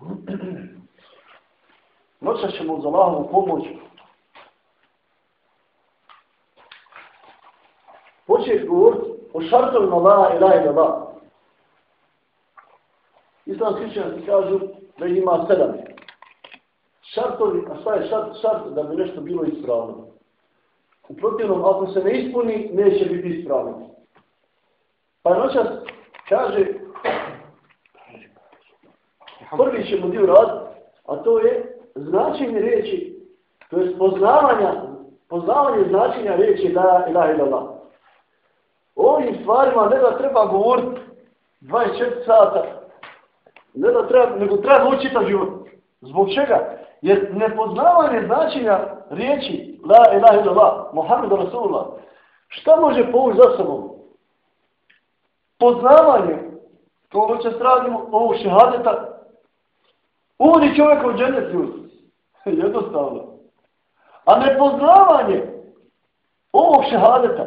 Noćas ćemo uz Allahovu pomoć. početi govoriti o šartovima la ilaha illallah. Islam kričani kažu da ima sedam. Šartovi, a šta je šart, šart da bi nešto bilo ispravno? U protivnom, ako se ne ispuni, neće biti ispravno. Pa noćas kaže, prvi ćemo dio raditi, a to je značenje riječi, to je poznavanja, poznavanje značenja riječi da ilaha illallah. Ovim stvarima ne da treba govoriti 24 sata, ne da treba, nego treba učiti život. Zbog čega? Jer nepoznavanje značenja riječi la ilaha illallah, Muhammed Rasulullah, šta može povući za sobom? Poznavanje, to će stradimo ovog šehadeta, uvodi čovjeka u dženet ljudi. Jednostavno. A nepoznavanje ovog šehadeta,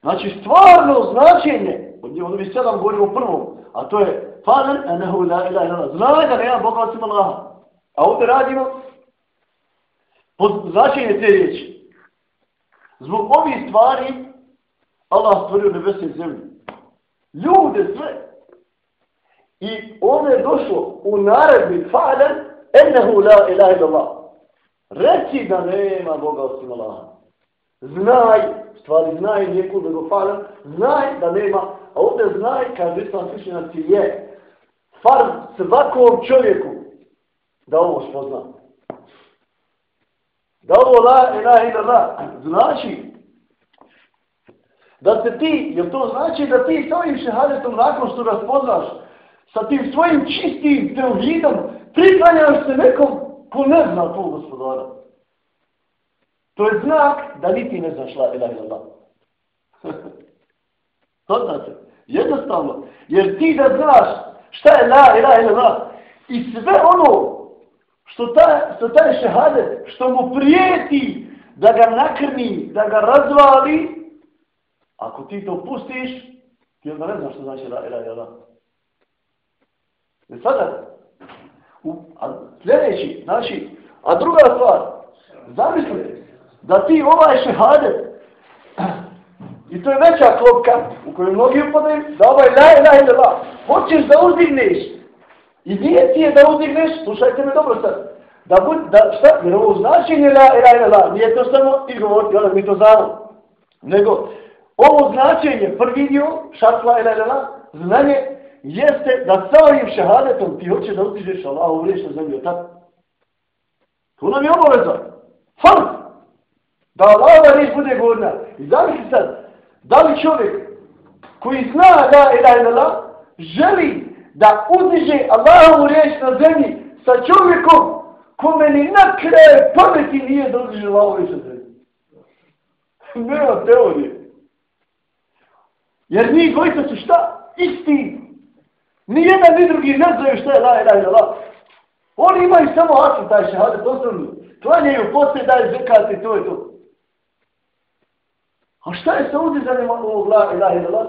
znači stvarno značenje, ono mi sedam govorimo o prvom, a to je Fadar, enehu ila ila ila, znaj da nema Boga osim Allaha. A ovdje radimo pod značenje te riječi. Zbog ovih stvari Allah stvorio nebese i zemlje. Ljude sve. I ovdje je došlo u naredbi Fadar, ennehu la ilaha illallah. Reci da nema Boga osim Allaha. Znaj, stvari znaj, nijeku nego Fadar, znaj da nema, a ovdje znaj, kaže Islam Krišćanac je, far svakom čovjeku da ovo spozna. Da ovo la ilaha illallah znači da se ti, jer to znači da ti sa ovim šehadetom nakon što raspoznaš sa tim svojim čistim teohidom priklanjaš se nekom ko ne zna to gospodara. To je znak da ni ti ne znaš la ilaha ila to znači, jednostavno, jer ti da znaš šta je la ilaha illallah i sve ono što ta što taj šehadet što mu prijeti da ga nakrni, da ga razvali ako ti to pustiš ti onda ne znaš što znači la ilaha illallah i sada u, a sljedeći znači a druga stvar zamisli da ti ovaj šehadet I to je veća klopka u kojoj mnogi upadaju, da ovaj la ilaha illallah, hoćeš da uzdigneš. I nije ti je da uzdigneš, slušajte me dobro sad, da bud, da šta, jer ovo značenje la ilaha illallah, nije to samo ti govoriti, ali mi to znamo. Nego, ovo značenje, prvi dio, šat la ilaha illallah, znanje, jeste da sa ovim šehadetom ti hoće da utižeš Allah u vriješ zemlju, tako? To nam je obaveza. Farz! Da Allah riječ bude godna. I zamisli sad, Da li čovjek koji zna da je da je želi da uzdiže Allahovu riječ na zemlji sa čovjekom kome ni na kraju pameti nije da uzdiže Allahovu riječ na zemlji? Nema teorije. Jer mi dvojica su šta? Isti. Nijedan ni drugi ne znaju šta je la ilaha illallah. Oni imaju samo asu taj šehadet, osnovni. Klanjaju poslije daje zekat i to je to. A šta je sa uzizanjem ovog la ilaha illallah?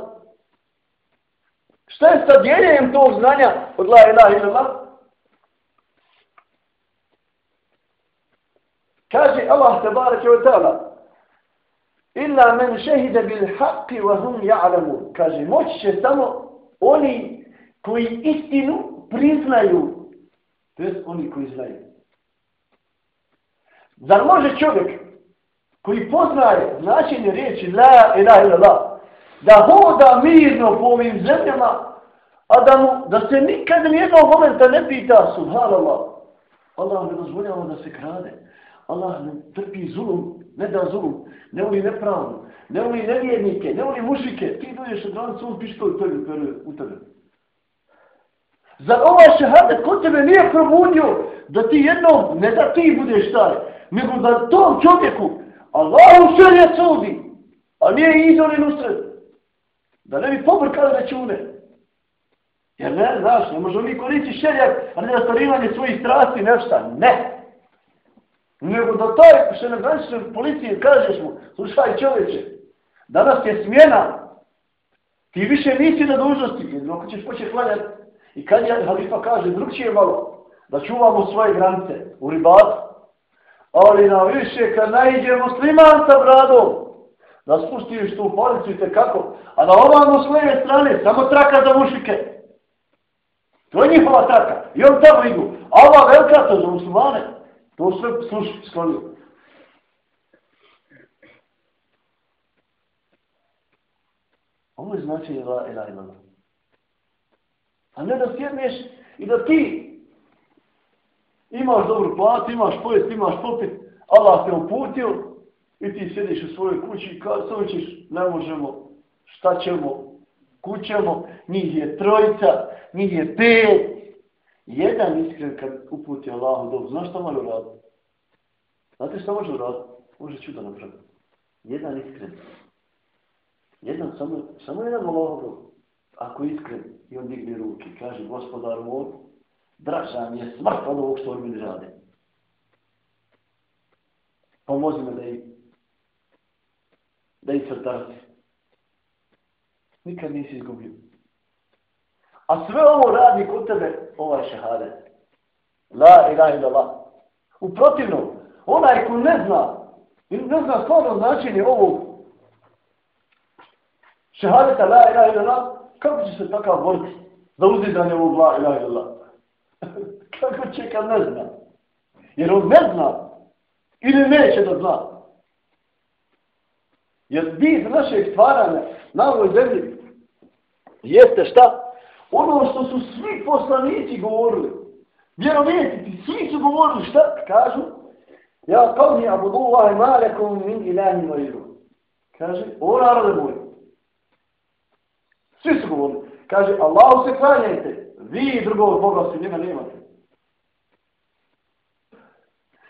Šta je sa dijeljenjem tog znanja od la ilaha illallah? Kaže Allah tabaraka wa ta'ala Illa men šehide bil haqqi wa hum ja'lamu. Kaže, moći će samo oni koji istinu priznaju. To je oni koji znaju. Zar može čovjek koji poznaje značenje riječi la ilaha illallah, da hoda mirno po ovim zemljama, a da, mu, da se nikad nijednog momenta ne pita subhanallah, Allah ne dozvoljava da se krade, Allah ne trpi zulum, ne da zulum, ne voli nepravno, ne voli nevjernike, ne voli mušike, ti dođeš od granicu, on pištoj u tebe, u tebe. Za ovaj šehadet kod tebe nije probudio da ti jednom, ne da ti budeš taj, nego da tom čovjeku Allahu šerija sudi, a nije idol i nusred. Da ne bi pobrkali račune. Jer ne, znaš, ne možemo mi koristiti šerija, a ne zastarivanje svojih strasti, nešta. Ne. Nego da taj, što ne znaš, policije, kažeš mu, slušaj čovječe, danas je smjena, ti više nisi na dužnosti, jer ako ćeš početi klanjati, i kad je halifa kaže, drugčije malo, da čuvamo svoje granice u ribatu, ali na više kad najde musliman sa bradom, da spustiš tu policu i kako, a da ovamo s leve strane, samo traka za mušike. To je njihova traka. I on tamo idu. A ova velika to za muslimane, to sve sluši, sklonio. Ovo je znači ila ila ila. A ne da sjedneš i da ti imaš dobru platu, imaš pojest, imaš popit, Allah te uputio i ti sjediš u svojoj kući i kada ćeš, ne možemo, šta ćemo, kućemo, njih je trojica, njih je pet. Jedan iskren kad uputi Allah u dobu, znaš šta može uraditi? Znate šta može uraditi? Može čudo napraviti. Jedan iskren. Jedan, samo, samo jedan Allah Ako iskren i on digne ruke, kaže gospodar moj, draža mi je smrt od ovog što mi rade. Pomozi me da ih da ih crtarci. Nikad nisi izgubio. A sve ovo radi kod tebe ovaj šehadet. La ilaha illallah. la. U protivnom, onaj ko ne zna, ne zna stvarno značenje ovog šehadeta la ilaha illallah, la, kako će se takav boriti za uzidanje ovog la ilaha ila? Kako će kad ne zna? Jer on ne zna. Ili neće da zna. Jer bit našeg stvaranja na ovoj zemlji jeste šta? Ono što su svi poslanici govorili. Vjerovjetiti, svi su govorili šta? Kažu, ja kao mi abudullahi malekom min ilani vajru. Kaže, o narode moj. Svi su govorili. Kaže, Allahu se klanjajte. Vi drugog Boga osim njega nemate.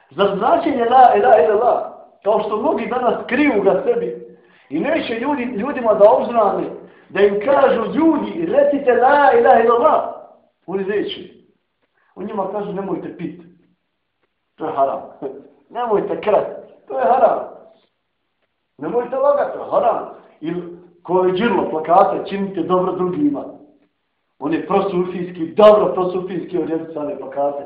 Za značenje la ila ila la, kao što mnogi danas kriju ga sebi i neće ljudi, ljudima da obznane, da im kažu ljudi, recite la ila ila la, oni neće. U njima kažu nemojte pit. To je haram. nemojte krat. To je haram. Nemojte lagat, to je haram. Ili koje je džirlo plakate, činite dobro drugima. On je prosufijski, dobro prosufijski orijentisane plakate.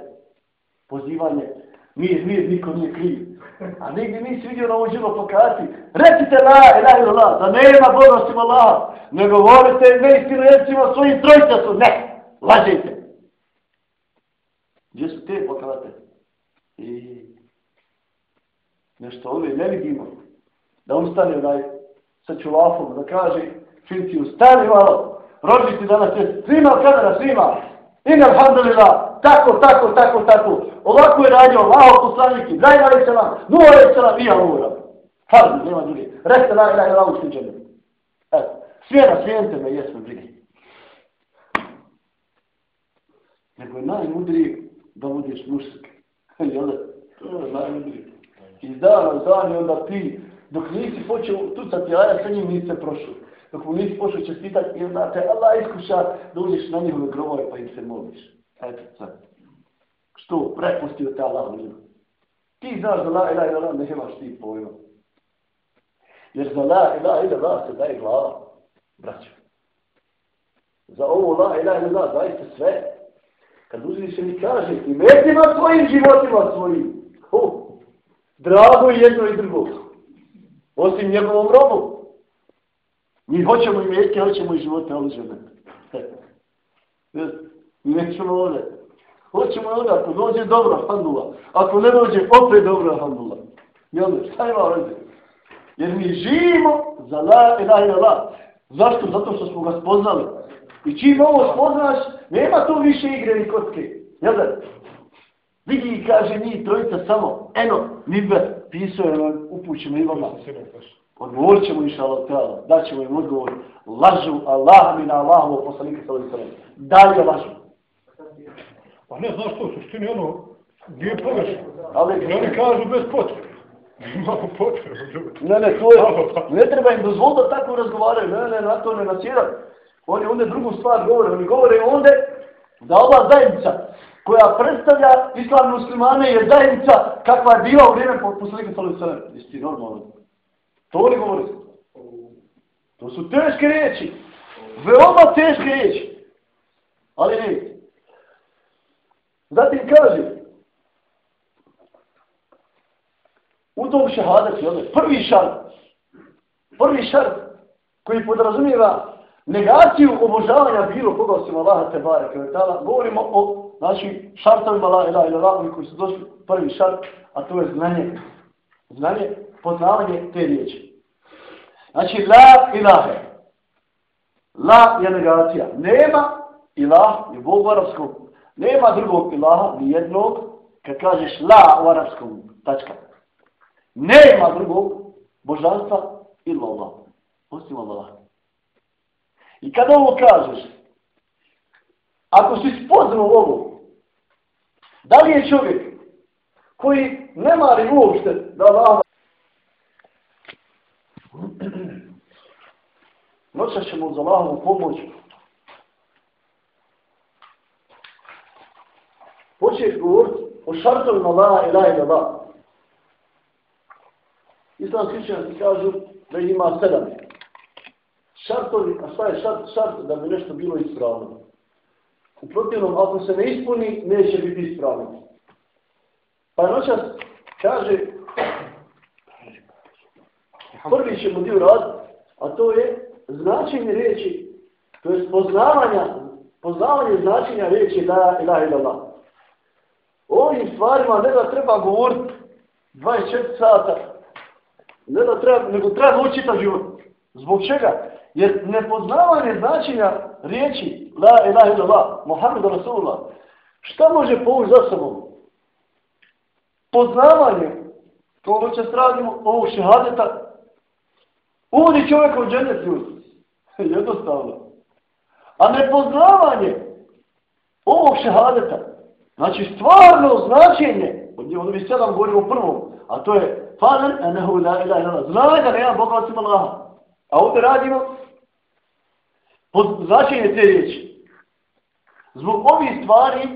Pozivanje, nije mir, niko nije kriv. A negdje nisi vidio na ovo džirlo plakati. Recite la, la, la, la, da nema Boga osim Allah. Ne govorite, neistinu istinu recimo svojim trojica su, ne, lažite. Gdje su te plakate? I nešto ove ne vidimo. Da ustane onaj sa čulafom, da kaže Finciju, stani malo, rođi ti danas je svima kamera, svima. in alhamdulillah, tako, tako, tako, tako. Ovako je radio Allah poslanik, Ibrahim alaih salam, Nuh alaih salam, i ja moram. Nema druge. Reste la ilaha ilaha ušli džene. Eto, svijena, svijente me, jesme brige. Nego je najmudriji da budeš mušik. Jel da? To je najmudriji. Iz dana u dan i onda ti dok nisi počeo tucati aja, sa njim nisi prošao. Dok mu nisi počeo čestitati, i onda te Allah iskuša da uđeš na njihove grobove pa im se moliš. Eto, sad. Što? Prepustio te Allah njima. Ti znaš da la ila ila la ne imaš ti pojma. Jer za la ila ila la se daje glava, braćo. Za ovo la ila ila la daje se sve. Kad uzviš mi kaže, i metima svojim životima svojim. Ho! drago jedno i drugo osim njegovom robu. Mi hoćemo i mjetke, hoćemo i živote oližene. Mi nećemo ovdje. Hoćemo ovdje, ako dođe dobro, alhamdulillah. Ako ne dođe, opet dobro, alhamdulillah. Jel, šta ima ovdje? Jer mi živimo za la ilaha ila la. Zašto? Zato što smo ga spoznali. I čim ovo spoznaš, nema tu više igre ni kocke. Jel da? Vidi i kaže njih trojica samo, eno, nibe, pisao je nam upućeno i vama. Odgovorit ćemo inša Allah tela, da ćemo im odgovor. Lažu Allah mi na Allahovo poslanike sa ovim sallam. Dalje lažu. Pa ne, znaš to, suštini ono, nije pogrešno. Ali oni kažu bez potrebe. Imamo potrebu. Ne, ne, to je, ne treba im dozvoliti da tako razgovaraju. Ne, ne, na to ne nasiraju. Oni onda drugu stvar govore. Oni govore onda da ova zajednica koja predstavlja islam muslimane je zajednica kakva je bila u vrijeme poslanika sallallahu alejhi ve sellem. Isti normalno. To li govori? To su teške riječi. Veoma teške riječi. Ali ne. Zatim kaže, u tom šehadetu, prvi šart, prvi šart koji podrazumijeva negaciju obožavanja bilo koga osim Allaha te bare govorimo o znači, šartovima la ilaha ila Allah, koji su došli prvi šart, a to je znanje. Znanje, poznavanje te riječi. Znači, la ilahe. La je negacija. Nema ilah, je Bog u arabskom. Nema drugog ilaha, ni jednog, kad kažeš la u arabskom, tačka. Nema drugog božanstva illa Allah. Osim Allah. I kada ovo kažeš, ako si spoznao ovo, da li je čovjek koji ne mari uopšte da vama Noća ćemo za Allahovu pomoć početi govoriti o šartovima la ilaha ila Islamski učenjaci kažu da ima sedam. Šartovi, a šta je šart, šart da bi nešto bilo ispravno? U protivnom, ako se ne ispuni, neće biti ispravno. Pa noćas kaže, prvi ćemo dio rad, a to je značenje riječi, to je poznavanja, poznavanje značenja riječi da ilaha O Ovim stvarima ne da treba govoriti 24 sata, ne da treba, nego treba učiti život. Zbog čega? Jer nepoznavanje značenja riječi La ilaha illallah, Muhammed Rasulullah, šta može povući za sobom? Poznavanje, to ono će stradimo, ovog šehadeta, uvodi čovjeka u džennet ljudi. Jednostavno. A nepoznavanje ovog šehadeta, znači stvarno značenje, od bi sedam govorio prvom, a to je Fadar, enehu la ilaha illallah. Znaj da nema Boga osim Allaha. A ovdje radimo pod značenje te riječi. Zbog ovih stvari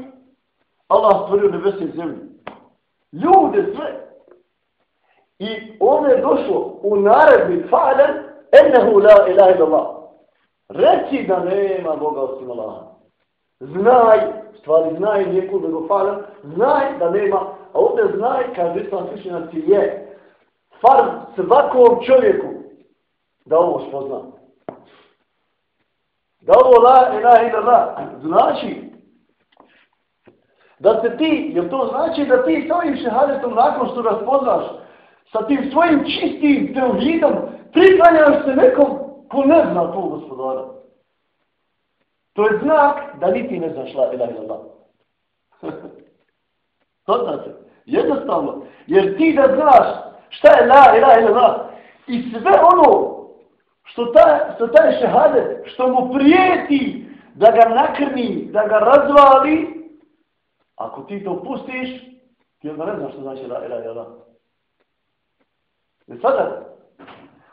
Allah stvorio nebese i zemlju. Ljude sve. I ono je došlo u naredbi Fadar, ennehu la ilaha illallah. Reci da nema Boga osim Allaha. Znaj, stvari znaj, nijeku nego Fadar, znaj da nema, a ovdje znaj, kaže Islam Svišnjaci, je farz svakom čovjeku da ovo spozna. Da ovo la ilaha ila la znači da se ti, jer to znači da ti sa ovim šehadetom nakon što raspoznaš sa tim svojim čistim teohidom priklanjaš se nekom ko ne zna to gospodara. To je znak da niti ne znaš la ilaha ila la. to znači, jednostavno, jer ti da znaš Šta je la ilaha illallah? I sve ono što ta, što taj šehadet, što mu prijeti da ga nakrni, da ga razvali, ako ti to pustiš, ti onda ne znaš što znači la ilaha ila. I sada,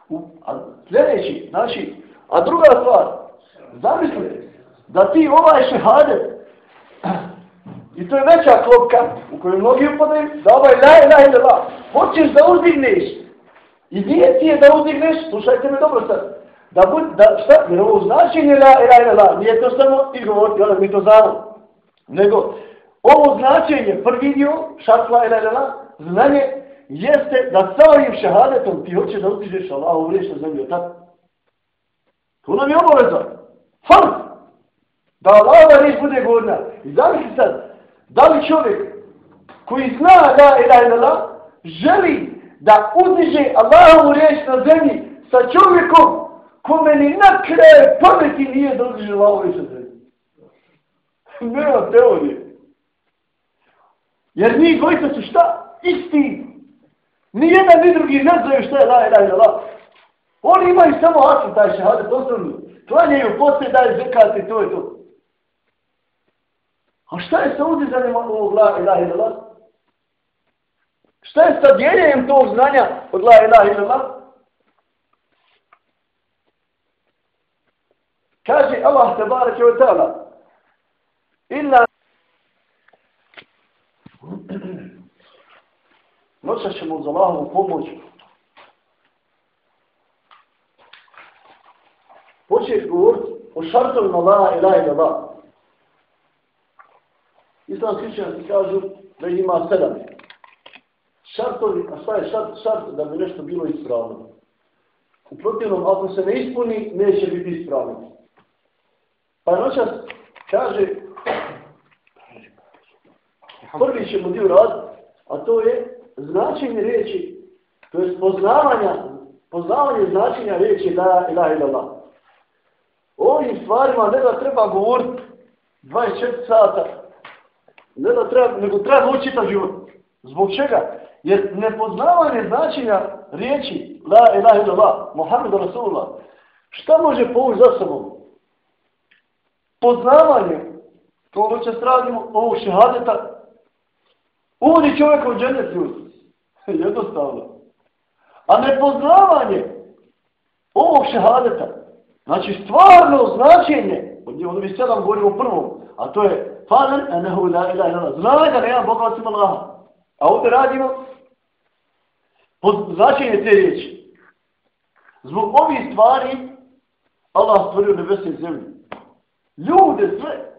u, a sljedeći, znači, a druga stvar, zamisli da ti ovaj šehadet, i to je veća klopka u kojoj mnogi upadaju, da ovaj la ilaha ila, hoćeš da uzdigneš. I gdje ti je da uzdigneš, slušajte me dobro sad. Da bud, da, šta, jer ovo značenje la, la, la, la, nije to samo i govoriti, ono mi to znamo. Nego, ovo značenje, prvi dio, šat la, la, la, znanje, jeste da sa ovim šehadetom ti hoćeš da uzdigneš Allah u vriješ zemlju, tako? To nam je obaveza. Fard! Da Allah riječ bude godna. I zamisli sad, da li čovjek koji zna la je la, la, la, želi da uzdiže Allahovu riječ na zemlji sa čovjekom kome ni na kraju pameti nije da uzdiže Allahovu riječ na zemlji. Nema teorije. Jer mi dvojica su šta? Isti. Ni jedan ni drugi ne znaju šta je la ilaha ila Oni imaju samo asu taj šehadet osnovni. Klanjaju poslije daj zekat i to je to. A šta je sa uzdizanjem ovog la ilaha ila Šta je sa dijeljenjem tog znanja od la ilaha illallah? Kaže Allah te barake ta'ala Inna Illa Noća ćemo za Allahovu pomoć početi govoriti o šartovima la ilaha illallah. Islamski učenjaci kažu da ima sedam. Šartovi, a šta je šart, šart da bi nešto bilo ispravno? U protivnom, ako se ne ispuni, neće biti ispravno. Pa noćas kaže, prvi ćemo dio rad, a to je značenje riječi, to je poznavanja, poznavanje značenja riječi da ilaha O Ovim stvarima ne da treba govoriti 24 sata, ne da treba, nego treba učiti život. Zbog čega? Jer nepoznavanje značenja riječi la ilaha illallah, Muhammed Rasulullah, šta može povući za sobom? Poznavanje, to ono će stradimo, ovog šehadeta, uvodi čovjeka u džennet ljudi. Jednostavno. A nepoznavanje ovog šehadeta, znači stvarno značenje, od njega mi ono sedam govorimo prvom, a to je Falen enehu la ilaha illallah. Znaj da nema Boga osim Allaha. A ovdje radimo pod značenje te riječi. Zbog ovih stvari Allah stvorio nebese i zemlju. Ljude sve.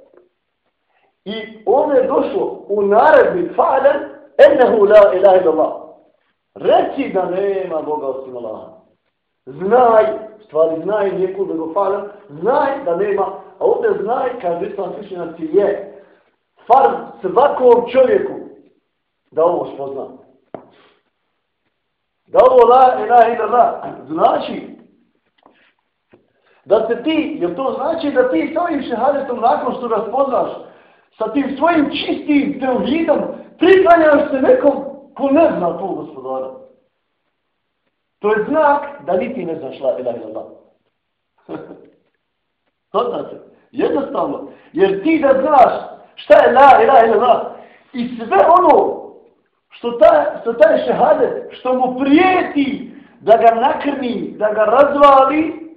I ovdje je došlo u naredbi fa'alan ennehu la ilaha illallah. Reci da nema Boga osim Allaha. Znaj, stvari znaj, nijeku nego fa'alan, znaj da nema, a ovdje znaj, kad islam svišnjaci je, far svakom čovjeku da ovo spozna. Da ovo la ilaha ila la znači da se ti, jer to znači da ti s ovim šehadetom nakon što raspoznaš sa tim svojim čistim teohidom priklanjaš se nekom ko ne zna to gospodara. To je znak da niti ne znaš la ilaha ila la. to znači, jednostavno, jer ti da znaš šta je la ilaha ila la i sve ono što, ta, što taj šehadet, što mu prijeti da ga nakrni, da ga razvali,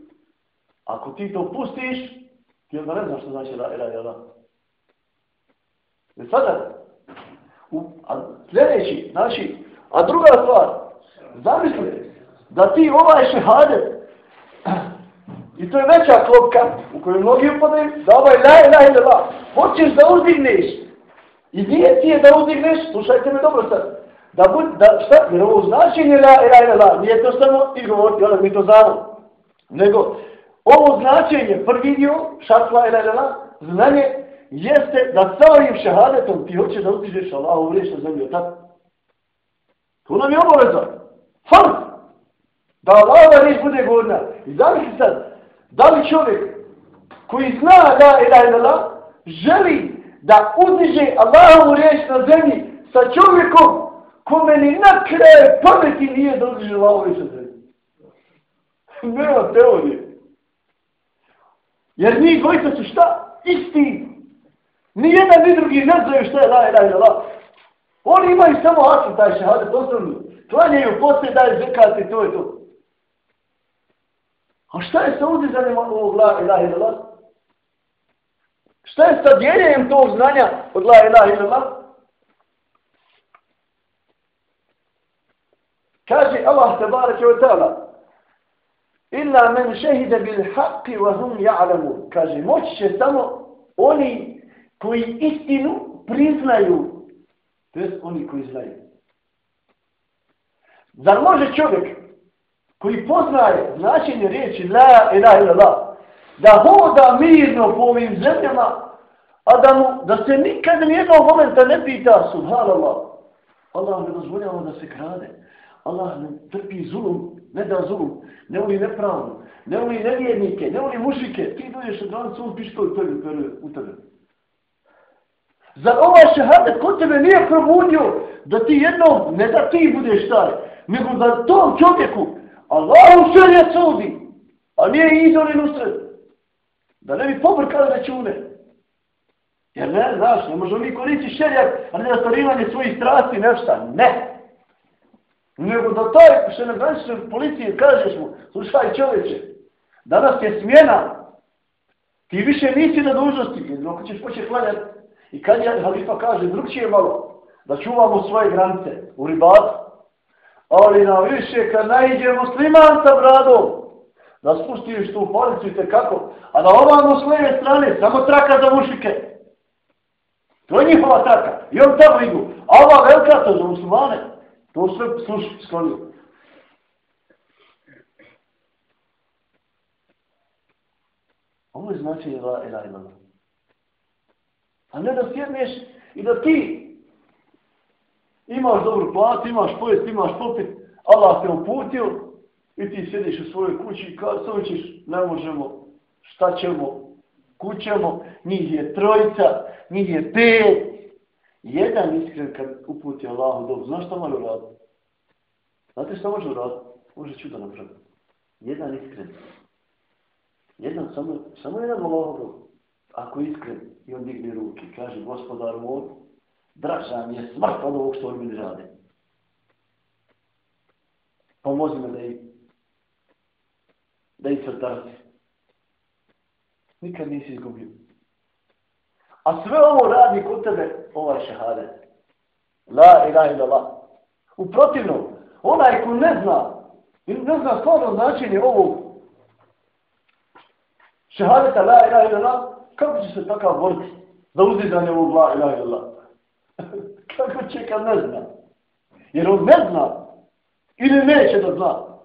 ako ti to pustiš, ti onda ne znaš što znači la ilaha ila. I sada, u, a sljedeći, znači, a druga stvar, zamislite da ti ovaj šehadet, i to je veća klopka u kojoj mnogi upadaju, da ovaj la ilaha ila, hoćeš da uzdigneš I nije ti je da uzdigneš, slušajte me dobro sad, da bud, da šta, jer ovo značenje la ilaha la, nije to samo izgovoriti, ono mi to znamo. Nego, ovo značenje, prvi dio, šatla la ilaha la, znanje, jeste da sa ovim šehadetom ti hoće da uzdigneš Allah u vriješ na zemlju, tako? To nam je obaveza. Farz! Da Allah riječ bude godina. I zamisli sad, da li čovjek koji zna la ilaha la, želi da uzdiže Allahovu riječ na zemlji sa čovjekom kome ni na kraju pameti nije da uzdiže Allahovu riječ na zemlji. Nema teorije. Jer mi dvojica su šta? Isti. Nijedan ni drugi ne znaju šta je la ilaha illallah. Oni imaju samo asl taj šehadet osnovni. Klanjaju poslije daje zekat i to je to. A šta je sa uzdizanjem ovog la ilaha illallah? Šta je sa dijeljenjem tog znanja od la ilaha illallah? Kaže Allah tabaraka wa ta'ala Illa men šehide bil haqqi wa hum ja'lamu. Kaže, moći će samo oni koji istinu priznaju. To jest oni koji znaju. Zar može čovjek koji poznaje značenje riječi la ilaha illallah da hoda mirno po ovim zemljama, a da, mu, da se nikad nijednog momenta ne pita, subhanallah, Allah ne dozvoljava da se krade, Allah ne trpi zulum, ne da zulum, ne voli nepravdu, ne voli nevjernike, ne voli mušike, ti dođeš od granicu, on pištoj tebi, pere u tebe. Zar ovaj šehadet kod tebe nije probudio da ti jednom, ne da ti budeš taj, nego da tom čovjeku. Allah u sudi, a nije izor i nusred. Da ne bi pobrkali račune. Jer ne, znaš, ne možemo mi koristiti šerijak, a ne zastarivanje svojih strasti, nešta. Ne. Nego da taj, što ne policije, kažeš mu, slušaj čovječe, danas je smjena, ti više nisi na dužnosti, jer dok ćeš početi klanjati, i kad je halifa kaže, drug će malo, da čuvamo svoje granice u ribatu, ali na više kad najde musliman sa bradom, da spustiš tu policu i kako. A na ovamo s leve strane, samo traka za mušike. To je njihova traka. I on tamo idu. A ova velika to za muslimane. To sve sluši, sklonio. Ovo je znači la ila ila. A ne da sjedneš i da ti imaš dobru platu, imaš pojest, imaš popit, Allah te uputio i ti sjediš u svojoj kući i kad ne možemo, šta ćemo, kućemo, njih je trojica, njih je pet. Jedan iskren kad uputi Allahu dobu, znaš šta može uraditi? Znate šta može uraditi? Može čudo napraviti. Jedan iskren. Jedan, samo, samo jedan Allahu dobu. Ako iskren i on digne ruke, kaže gospodar moj, draža mi je smrt od ovog što oni rade. Pomozi me da ih da ih srdarci. Nikad nisi izgubio. A sve ovo radi kod tebe ovaj šehadet. La ilaha ila la. U protivnom, onaj ko ne zna, ne zna stvarno značenje ovog šehadeta la ilaha ila la, kako će se takav boriti za uzizanje ovog la ilaha ila la? Kako će kad ne zna? Jer on ne zna. Ili neće da zna.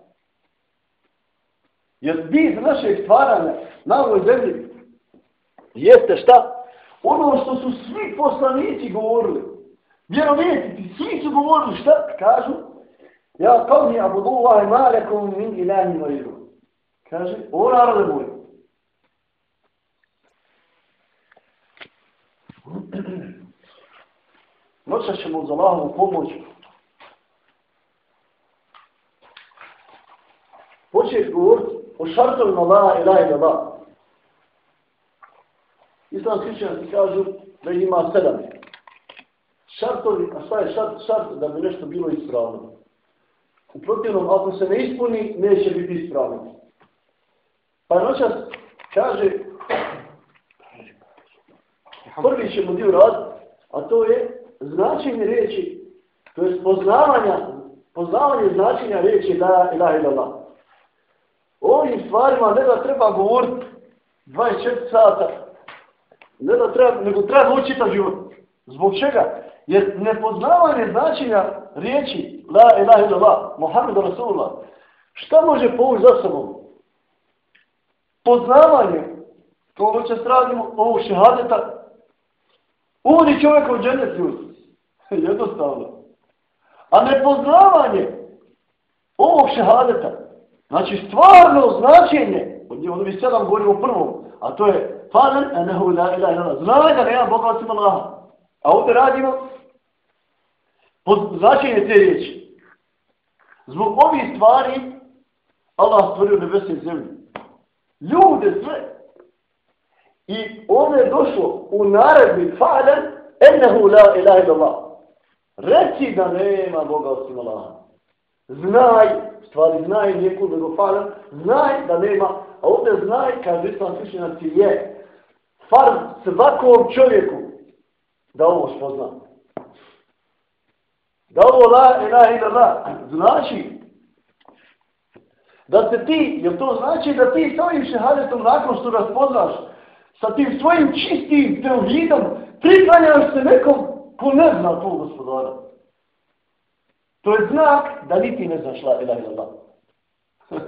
Jer bit našeg stvaranja na ovoj zemlji jeste šta? Ono što su svi poslanici govorili. Vjerovjetiti, svi su govorili šta? Kažu, ja kao mi abudu Allah malekom min ilahi vajru. Kaže, o narode moj. Noća ćemo za Allahovu pomoć početi govoriti o šartovima la ilaha ila la. Islam krišćanci kažu da ima sedam. Šartovi, a šta je šart, šart da bi nešto bilo ispravno? U protivnom, ako se ne ispuni, neće biti ispravno. Pa noćas kaže, prvi ćemo dio rad, a to je značenje riječi, to je poznavanja, poznavanje značenja riječi la ilaha O Ovim stvarima ne da treba govoriti 24 sata, ne da treba, nego treba učiti život. Zbog čega? Jer nepoznavanje značenja riječi la ilaha illallah, Mohamed Rasulullah, šta može povući za sobom? Poznavanje, to će stradimo ovog šehadeta, uvodi čovjeka u džennet ljudi. Jednostavno. A nepoznavanje ovog šehadeta, znači stvarno značenje, od bi sedam govorimo prvom, a to je Fadel enehu la ilaha ilaha, Znaj da nema Boga osim Allaha. A ovdje radimo pod značenje te riječi. Zbog ovih stvari Allah stvorio nebese i zemlju. Ljude sve. I ovdje je došlo u naredbi Fadel enehu la ilaha ilaha. Reci da nema Boga osim Allaha. Znaj, stvari znaj, nije kul nego faran, znaj da nema, a ovdje znaj, kaže Islam Krišćanaci, je far svakom čovjeku da ovo spozna. Da ovo la ilaha ila la, znači da se ti, jer to znači da ti sa ovim šehadetom nakon što raspoznaš, sa tim svojim čistim teohidom, priklanjaš se nekom ko ne zna tvoj gospodara. To je znak da niti ne znaš la ilaha illallah.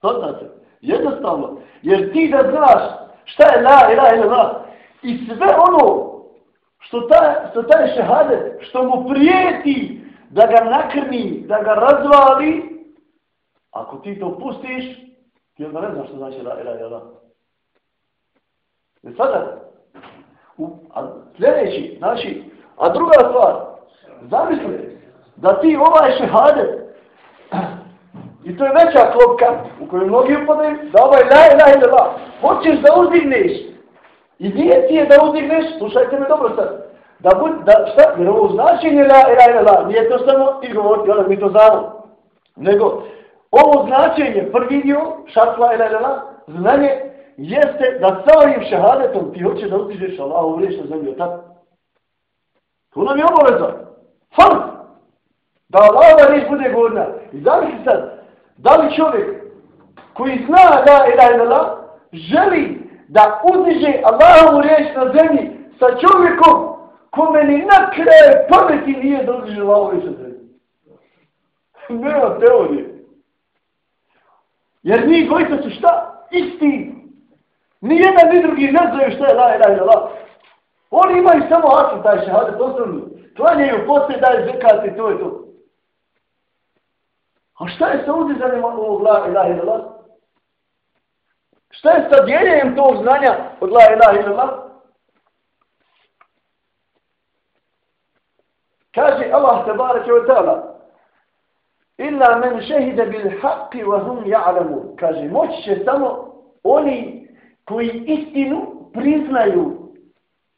to znači, jednostavno, jer ti da znaš šta je la ilaha illallah i sve ono što, ta, što taj šehadet, što mu prijeti da ga nakrni, da ga razvali, ako ti to pustiš, ti onda ne znaš što znači la ilaha illallah. I sada, U, a sljedeći, znači, a druga stvar, zamislite, da ti ovaj šehadet, i to je veća klopka u kojoj mnogi upadaju, da ovaj la ilaha illallah, hoćeš da uzdigneš, i nije ti je da uzdigneš, slušajte me dobro sad, da bud, da, šta, jer ovo značenje la ilaha illallah, nije to samo i govoriti, ono, mi to znamo, nego, ovo značenje, prvi dio, šat la ilaha illallah, znanje, jeste da sa ovim šehadetom ti hoće da utižeš Allah u vriješ zemlju, tako? To nam je obaveza. Farz! Da Allahova riječ bude godna. I zamisli sad, da li čovjek koji zna da ila ila la, želi da utiže Allahovu riječ na zemlji sa čovjekom ko meni na kraju pameti nije dođe ove srce. Nema teorije. Jer njih dvojica su šta? Isti. Ni jedan ni drugi ne znaju šta je la ilaha illallah. Oni imaju samo asu taj šehadet osnovni. Klanjaju poslije daj zekat i to je to. A šta je sa uzizanjem ovog la ilaha illallah? Šta je sa dijeljenjem tog znanja od la ilaha illallah? Kaže Allah tabaraka wa ta'ala Illa men šehide bil haqqi wa hum ja'lamu. Kaže, moći će samo oni koji istinu priznaju.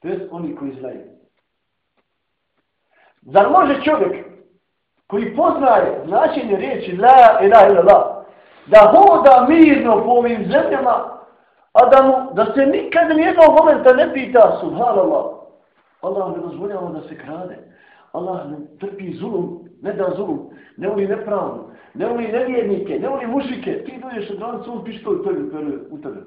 To je oni koji znaju. Zar može čovjek koji poznaje značenje riječi la ilaha illallah da hoda mirno po ovim zemljama a da, mu, da se nikad nijednog momenta ne pita subhanallah Allah ne dozvoljava da se krade. Allah ne trpi zulum ne da zulum ne voli nepravdu ne voli nevjernike ne voli mušike ti dođeš od granicu on pištoj to je u tebe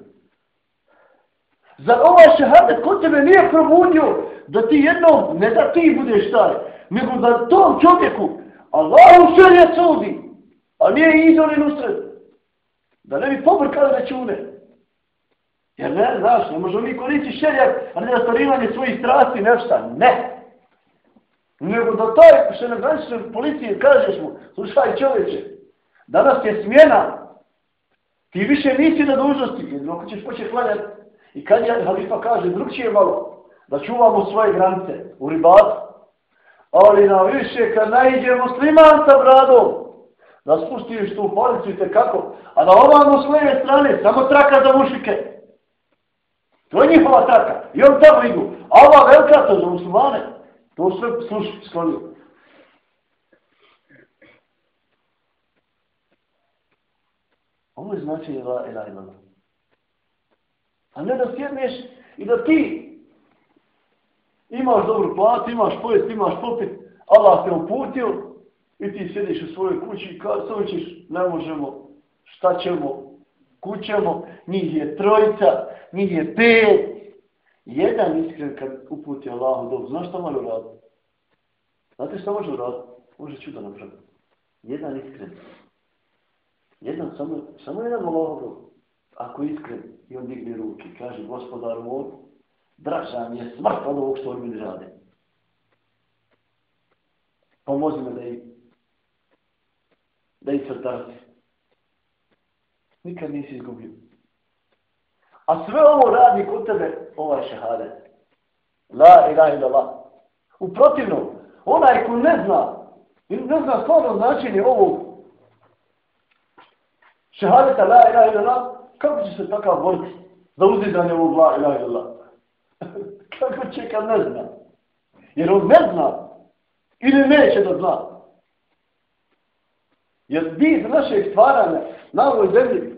Zar ovaj šehadet kod tebe nije probudio da ti jednom, ne da ti budeš taj, nego da tom čovjeku Allahu šerija sudi, a nije idol i nusred. Da ne bi pobrkali račune. Jer ne, znaš, ne možemo mi koristiti šerijak, a ne zastarivanje svojih strasti, nešta. Ne. Nego da taj, što ne granične policije, kažeš mu, slušaj čovječe, danas je smjena, ti više nisi na dužnosti, jer ako ćeš početi hvaljati, i kad je halifa kaže, drugčije malo, da čuvamo svoje granice u ribatu, ali na više kad najde musliman sa bradom, da spustiš tu policu i kako, a na ovamo s leve strane, samo traka za mušike. To je njihova traka. I on tamo idu. A ova velika to za muslimane, to sve sluši, sklonio. Ovo je znači ila ila ila. A ne da sjedneš i da ti imaš dobru platu, imaš pojest, imaš popit, Allah te uputio i ti sjediš u svojoj kući i kada se ćeš, ne možemo, šta ćemo, kućemo, njih je trojica, njih je pet. Jedan iskren kad uputi Allah u dobu, znaš šta može uraditi? Znate šta može uraditi? Može čudo napraviti. Jedan iskren. Jedan, samo, samo jedan Allah Ako iskren i on digne ruke, kaže gospodar moj, draža mi je smrt od ovog što oni rade. Pomozi me da ih da ih crtarci. Nikad nisi izgubio. A sve ovo radi kod tebe ovaj šehade. La ilaha ila la. U protivnom, onaj ko ne zna, ne zna stvarno značenje ovog šehadeta la ilaha ila la, kako će se takav boriti za uzidanje ovog la ilaha ila la? Kako će kad ne zna? Jer on ne zna. Ili neće da zna. Jer bit našeg stvaranja na ovoj zemlji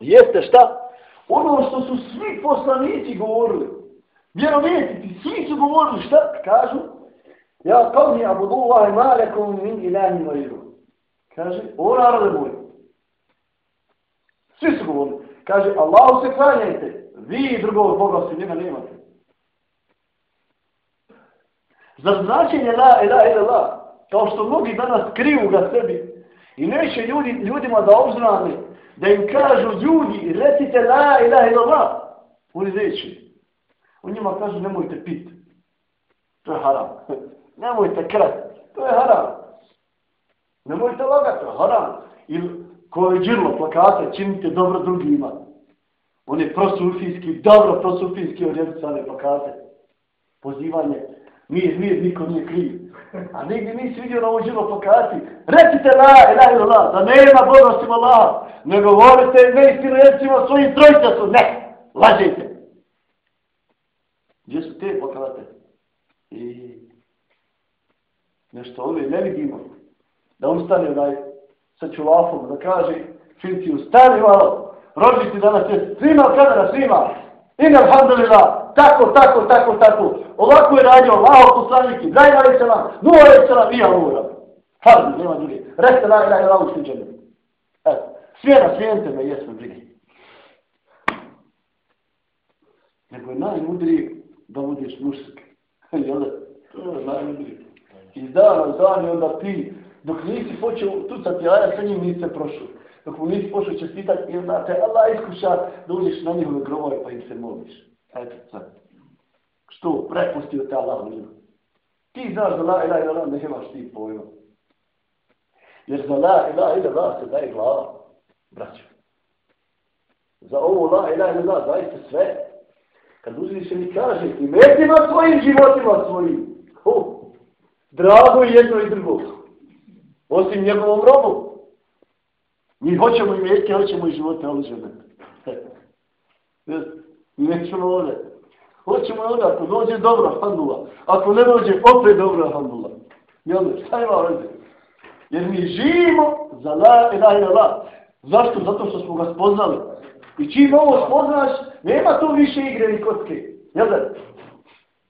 jeste šta? Ono što su svi poslanici govorili. Vjerovjetiti, svi su govorili šta? Kažu, ja kao mi abudu ma malekom min ilani mojiru. Kaže, o narode moj. Svi su govorili. Kaže, Allahu se klanjajte. Vi drugog Boga se njega nemate. Za značenje la ila ila la, kao što mnogi danas kriju ga sebi i neće ljudi, ljudima da obznane, da im kažu ljudi, recite la ila ila la, oni reći. U njima kažu nemojte pit. To je haram. nemojte krat. To je haram. Nemojte lagat, to je haram. Ili ko je džirlo plakate, činite dobro drugima. On je prosufijski, dobro prosufijski orijentisane plakate. Pozivanje Mir, mir, niko nije kriv. A nigdje nisi vidio na ovom živo plakati. Recite la, la, la, la, da nema Boga osim Ne govorite, neistinu istinu svojim trojica su. Ne, lažite. Gdje su te plakate? I e, nešto ove ne vidimo. Da ustane onaj sa čulafom, da kaže Filciju, stani malo, rođiti danas je svima kamera, svima. Ina alhamdulillah, tako, tako, tako, tako. Ovako je radio Allah poslanik, Ibrahim alaih salam, Nuh alaih i ja ura. Farzi, nema druge. Reste la ilaha ila ušliđene. Eto, svijena, svijente me, jesme brige. Nego je najmudriji da budeš mušik. Jel da? To je najmudrije. Iz dana u dan onda ti, dok nisi počeo tucati aja, sa njim nisi se prošao. Dok mu nisi počeo čestitati, i onda te Allah iskuša da uđeš na njihove grobove pa im se moliš. Eto, sad. Što? Prepustio te Allah njima. Ti znaš da la ilaha ila la, nemaš ti pojma. Jer za la ilaha ila la se daje glava, braćo. Za ovo la ilaha ila la dajte sve. Kad uzviš se mi kaže, i metima svojim životima svojim. Ho, drago jedno i drugo. Osim njegovom robu. Mi hoćemo i metke, hoćemo i živote, ali žene. Mi nećemo ovdje. Hoćemo ovdje, ako dođe dobro, alhamdulillah. Ako ne dođe, opet dobro, alhamdulillah. Jel, šta ima ovdje? Jer mi živimo za la ilaha ila la. Zašto? Zato što smo ga spoznali. I čim ovo spoznaš, nema tu više igre ni kocke. Jel da?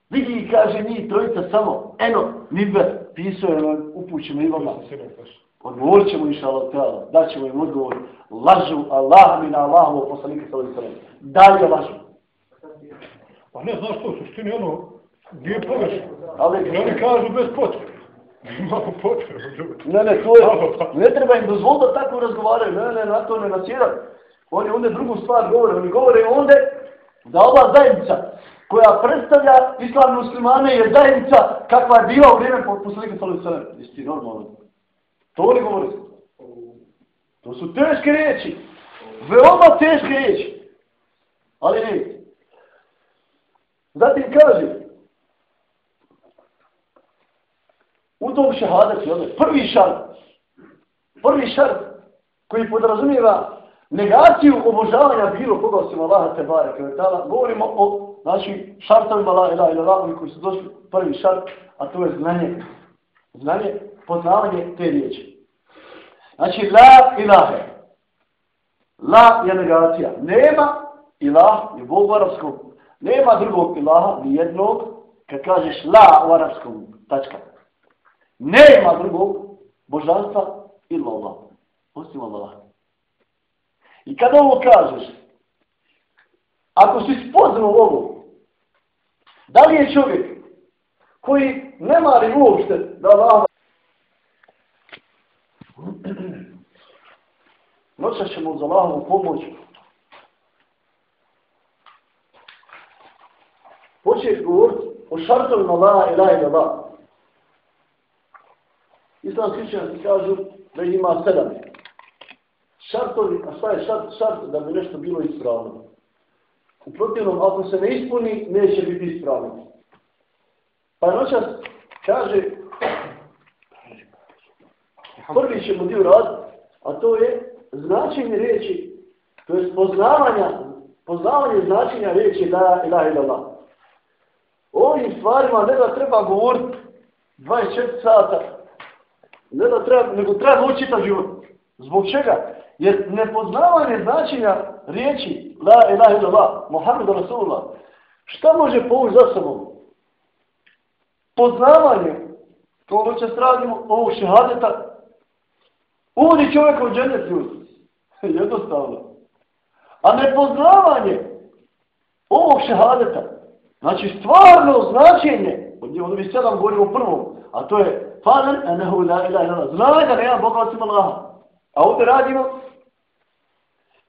Vidi i kaže njih trojica samo, eno, nibe, pisao je nam upućeno i vama. Odgovorit ćemo inša Allah tjela, daćemo im odgovor. Lažu Allah mi na Allahovu poslanika sallahu sallam. Dalje lažu. Pa ne znaš to, suštini ono, gdje je pogrešno. Ali oni kažu bez potrebe. Imamo potrebu. Ne, ne, to je, ne treba im dozvoliti da tako razgovaraju. Ne, ne, na to ne nasjedan. Oni onda drugu stvar govore. Oni govore onda da ova zajednica koja predstavlja islam muslimane je zajednica kakva je bila u vrijeme poslanika sallahu sallam. Jesi ti normalno? To li govori? To su teške riječi. Veoma teške riječi. Ali ne. Zatim kaže, u tom šehadetu, jel, prvi šart, prvi šart koji podrazumijeva negaciju obožavanja bilo koga osim Allaha te bare, kvetala, govorimo o znači, šartovima la ila ila koji su došli prvi šart, a to je znanje, znanje, poznavanje te riječi. Znači, la ilahe, la je negacija, nema ilah, je Bog u arabskom, nema drugog ilaha, ni jednog, kad kažeš la u arabskom, tačka. Nema drugog božanstva illa Allah. Osim Allah. I kada ovo kažeš, ako si spoznao ovo, da li je čovjek koji ne mari uopšte da Allah Noća ćemo uz Allahovu pomoć početi govoriti o šartovima la ilaha ila Islamski učenjaci kažu da ima sedam. Šartovi, a šta je šart, šart da bi nešto bilo ispravno? U protivnom, ako se ne ispuni, neće biti ispravno. Pa noćas kaže, prvi ćemo dio rad, a to je značenje riječi, to je poznavanja, poznavanje značenja riječi da ilaha illallah. Ovim stvarima ne da treba govoriti 24 sata, ne da treba, nego treba učiti ta život. Zbog čega? Jer nepoznavanje značenja riječi La ilaha illallah, Muhammed Rasulullah, šta može povući za sobom? Poznavanje, to će radimo, ovog šehadeta, uvodi čovjeka u džennet ljudi. Jednostavno. A nepoznavanje ovog šehadeta, znači stvarno značenje, od mi ono sedam govorimo prvom, a to je Fa'lam enehu la ilaha illa Allah. Znaj da nema Boga osim Allaha. A ovdje radimo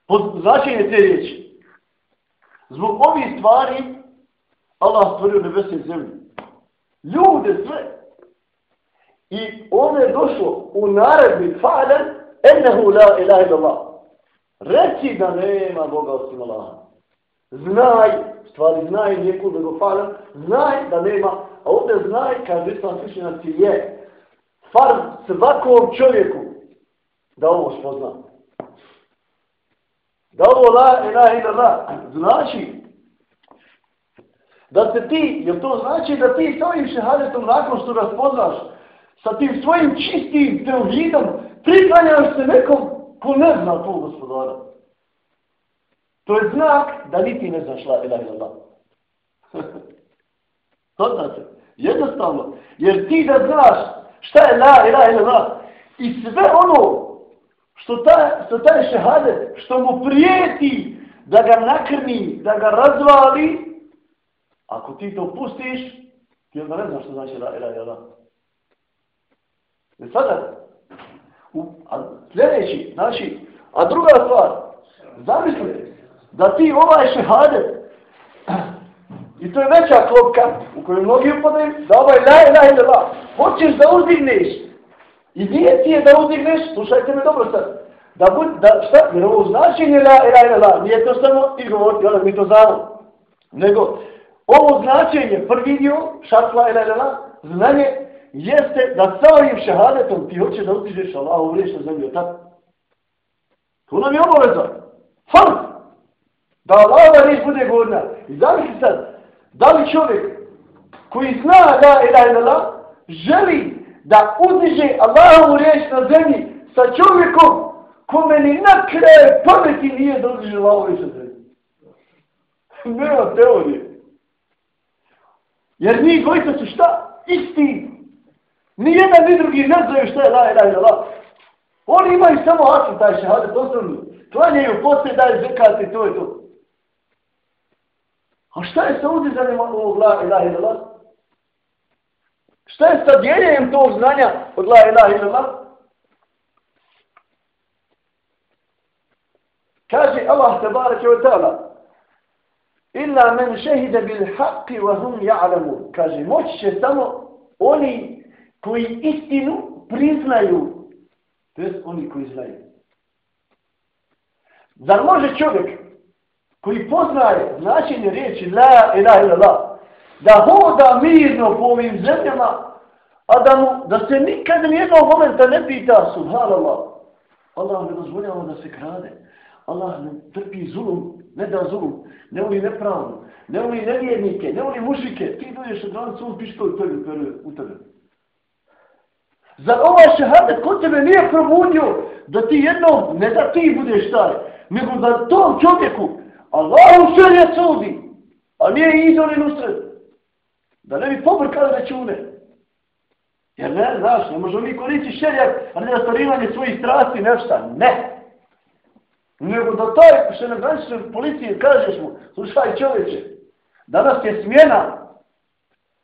po značenje te riječi. Zbog ovih stvari Allah stvorio nebese i zemlju. Ljude sve. I ovdje je došlo u naredbi fa'lam anahu la ilaha illa Reći Reci da nema Boga osim Allaha. Znaj, stvari znaj, nijeku nego fa'lam, znaj da nema, a ovdje znaj, kaže islam svišnjaci, je farz svakom čovjeku da ovo spozna. Da ovo la ilaha ila la znači da se ti, jer to znači da ti sa ovim šehadetom nakon što raspoznaš sa tim svojim čistim teohidom priklanjaš se nekom ko ne zna to gospodara. To je znak da ni ti ne znaš la ilaha illallah. to znači, jednostavno, jer ti da znaš Šta je la ilaha illallah? I sve ono što ta, što taj šehadet, što mu prijeti da ga nakrni, da ga razvali, Ako ti to pustiš, ti onda ne znaš što znači la ilaha illallah. I sada, a sljedeći, znači, a druga stvar, zamisli da ti ovaj šehadet, i to je veća klopka u kojoj mnogi upadaju, da ovaj la ilaha illallah, hoćeš da uzdigneš, i nije ti je da uzdigneš, slušajte me dobro sad, da bud, da šta, jer ovo značenje la ilaha illallah, nije to samo i govoriti, mi to znamo, nego, ovo značenje, prvi dio, šatla ilaha illallah, znanje, jeste da sa ovim šehadetom ti hoće da utižeš Allah u vriješ na zemlju, tako? To nam je obaveza. Farz. Da Allah da riječ bude godna. I zamisli sad, da li čovjek koji zna da je da je da želi da uzdiže Allahovu riječ na zemlji sa čovjekom kome ni na kraju pameti nije da uzdiže Allahovu riječ na zemlji. Nema teorije. Jer mi gojite su šta? Isti. Nijedan ni drugi ne znaju šta je la ilaha illallah. Oni imaju samo asim taj šehadet osnovni. Klanjaju poslije daje zekat i to je to. A šta je sa uzizanjem ovog la ilaha illallah? Šta je sa dijeljenjem tog znanja od la ilaha illallah? Kaže Allah tabaraka wa ta'ala Illa men šehide bil haqqi wa hum ja'lamu. Kaže, moći će samo oni koji istinu priznaju To je oni koji znaju. Zar može čovjek koji poznaje značenje riječi la ilaha illallah da hoda mirno po ovim zemljama a da, mu, da se nikad nijednog momenta ne pita subhanallah Allah ne dozvoljava da se krade. Allah ne trpi zulum ne da zulum ne voli nepravdu ne voli nevjernike ne voli mušike. Ti dođeš od granicu on pištoj to u tebe. Zar ovaj šehadet kod tebe nije probudio da ti jednom, ne da ti budeš taj, nego da tom čovjeku Allah u šelje sudi, a nije izolin usred. Da ne bi pobrkali račune. Jer ne, znaš, ne možemo mi koristiti šeljak, a ne zastarivanje svojih strasti, nešta. Ne. Nego da taj, što ne granične policije, kažeš mu, slušaj čovječe, danas je smjena,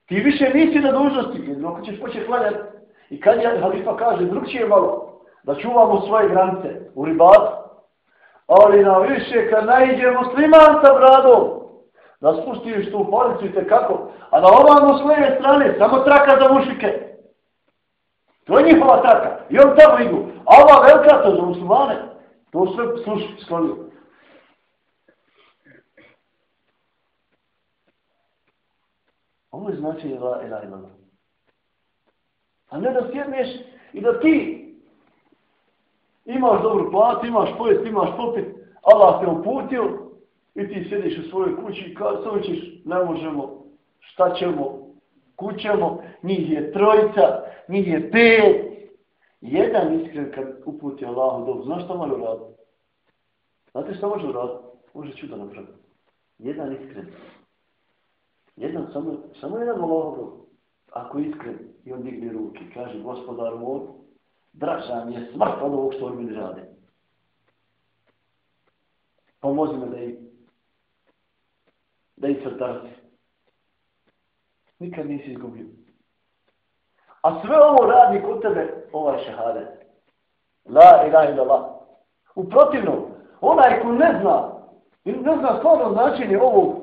ti više nisi na dužnosti, jer ako ćeš početi hvaljati, I kad je halifa kaže, drugčije malo, da čuvamo svoje granice u ribatu, ali na više kad najde musliman sa bradom, da spustiš tu policu i kako, a na ovamo s leve strane, samo traka za mušike. To je njihova traka. I on tamo idu. A ova velika to za muslimane, to sve sluši, sklonio. Ovo je znači ila ila ila. A ne da sjedneš i da ti imaš dobru platu, imaš pojest, imaš popit, Allah te uputio i ti sjediš u svojoj kući i kada se ćeš, ne možemo, šta ćemo, kućemo, njih je trojica, njih je pet. Jedan iskren kad uputi Allah u dobu, znaš šta može uraditi? Znate šta može uraditi? Može čudo napraviti. Jedan iskren. Jedan, samo, samo jedan Allah u dobu ako iskren, i on digne ruke, kaže, gospodar moj, draža mi je smrt od ovog što oni mi rade. Pomozi me da ih, da ih crtati. Nikad nisi izgubio. A sve ovo radi kod tebe, ovaj šehade. La ilaha ila la. U protivnom, onaj ko ne zna, ne zna stvarno značenje ovog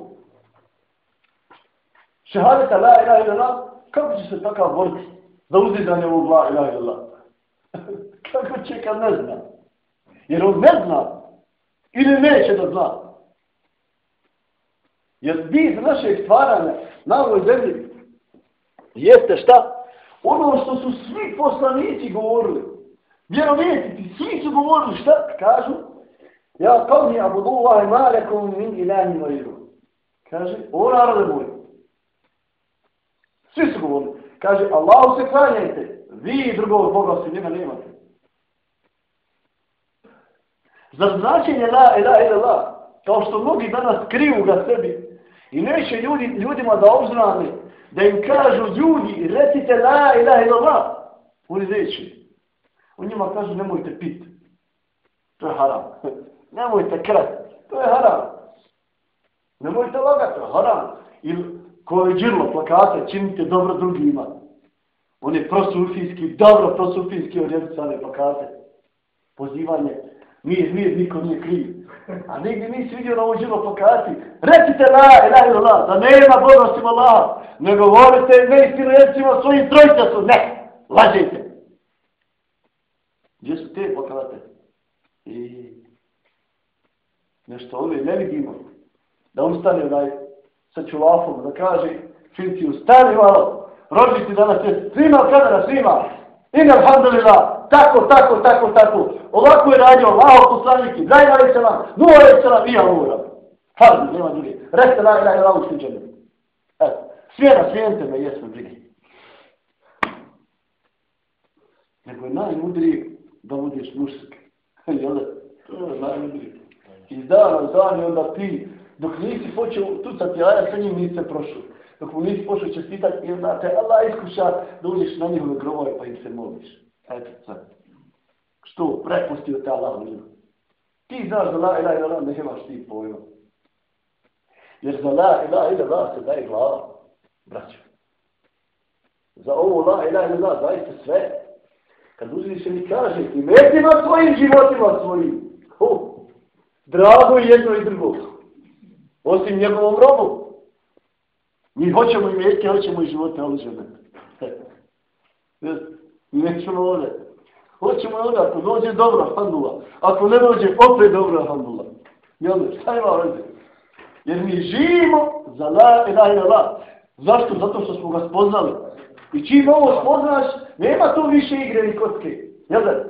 šehadeta la ilaha ila la, Kako će se takav boriti za uzidanje ovog la ilaha ila? Kako će kad ne zna? Jer on ne zna ili neće da zna. Jer bit našeg stvaranja na ovoj zemlji jeste šta? Ono što su svi poslanici govorili. Vjerovjetiti, svi su govorili šta? Kažu, ja kao mi abudu Allah malekom min ilahi mariru. Kaže, o narode moj, Svi su govorili. Kaže, Allahu se klanjajte. Vi drugog Boga se njega nemate. Za značenje la ila ila la, kao što mnogi danas kriju ga sebi i neće ljudi, ljudima da obznane, da im kažu ljudi, recite la ila ila la, oni reći. U njima kažu, nemojte pit. To je haram. nemojte krat. To je haram. Nemojte lagat, to je haram. Ili koje džirlo plakate, činite dobro drugima. On je prosufijski, dobro prosufijski orijentisane plakate. Pozivanje, nije mir, niko nije kriv. A nigdje nisi vidio na ovom džirlo plakati. Recite la, la, la, la, da nema Boga osim Allah. Ne govorite, ne istinu svojim trojca su, ne, lažite. Gdje su te plakate? I nešto ove ne vidimo. Da ustane onaj sa čulafom, da kaže Finci, ustani malo, rođi ti danas je svima kamera, svima. Ina alhamdulillah, tako, tako, tako, tako. Ovako je radio Allah poslanik, daj na se nam, nula se i ja nula. Hvala, nema druge. Reste na ilaha ilaha ušliđenje. Eto, svijena, svijente me, jesmo drugi. Nego je najmudriji da budeš mušik. Jel da? To je najmudriji. Iz dana u dan onda ti, dok nisi počeo tucati, a sa njim niste prošli. Dok mu nisi počeo čestitati, i onda te Allah iskuša da uđeš na njihove grobove pa im se moliš. Eto, sad. Što? Prepustio te Allah u Ti znaš da la ilaha ila ne imaš ti pojma. Jer za la ilaha ila se daje glava, braćo. Za ovo la ilaha ila zaista sve. Kad uzviš mi kaže, i metima svojim životima svojim. Ho, Drago jedno i drugo. Osim njegovom robu. Mi hoćemo i meke, hoćemo i živote oližene. Mi nećemo ovdje. Hoćemo ovdje, ako dođe dobro, handula. Ako ne dođe, opet dobro, handula. Jel, šta ima ovdje? Jer mi živimo za la ilaha ila la. Zašto? Zato što smo ga spoznali. I čim ovo spoznaš, nema tu više igre ni kocke. Jel da?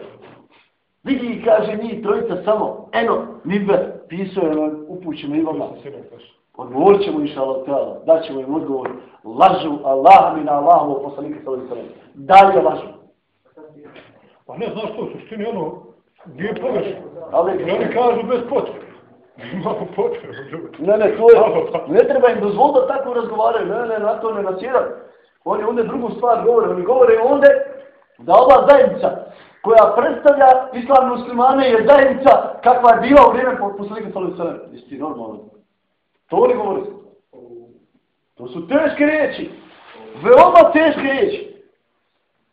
Vidi i kaže njih trojica samo, eno, nibe pisao je nam upućeno i vama. Odgovorit ćemo inša Allah tjela, da ćemo im odgovor. Lažu Allah mi na Allahovu poslanika sallahu sallam. Dalje lažu. Pa ne znaš što, suštini ono, gdje je pogrešno. Ali oni kažu bez potrebe. Imamo potrebu. Ne, ne, to je, ne treba im dozvoliti da tako razgovaraju. Ne, ne, na to ne nasjedan. Oni onda drugu stvar govore. Oni govore onda da ova zajednica koja predstavlja islam muslimane je zajednica kakva je bila u vrijeme poslanika sallahu sallam. Isti normalno. To li govori? To su teške riječi. Veoma teške riječi.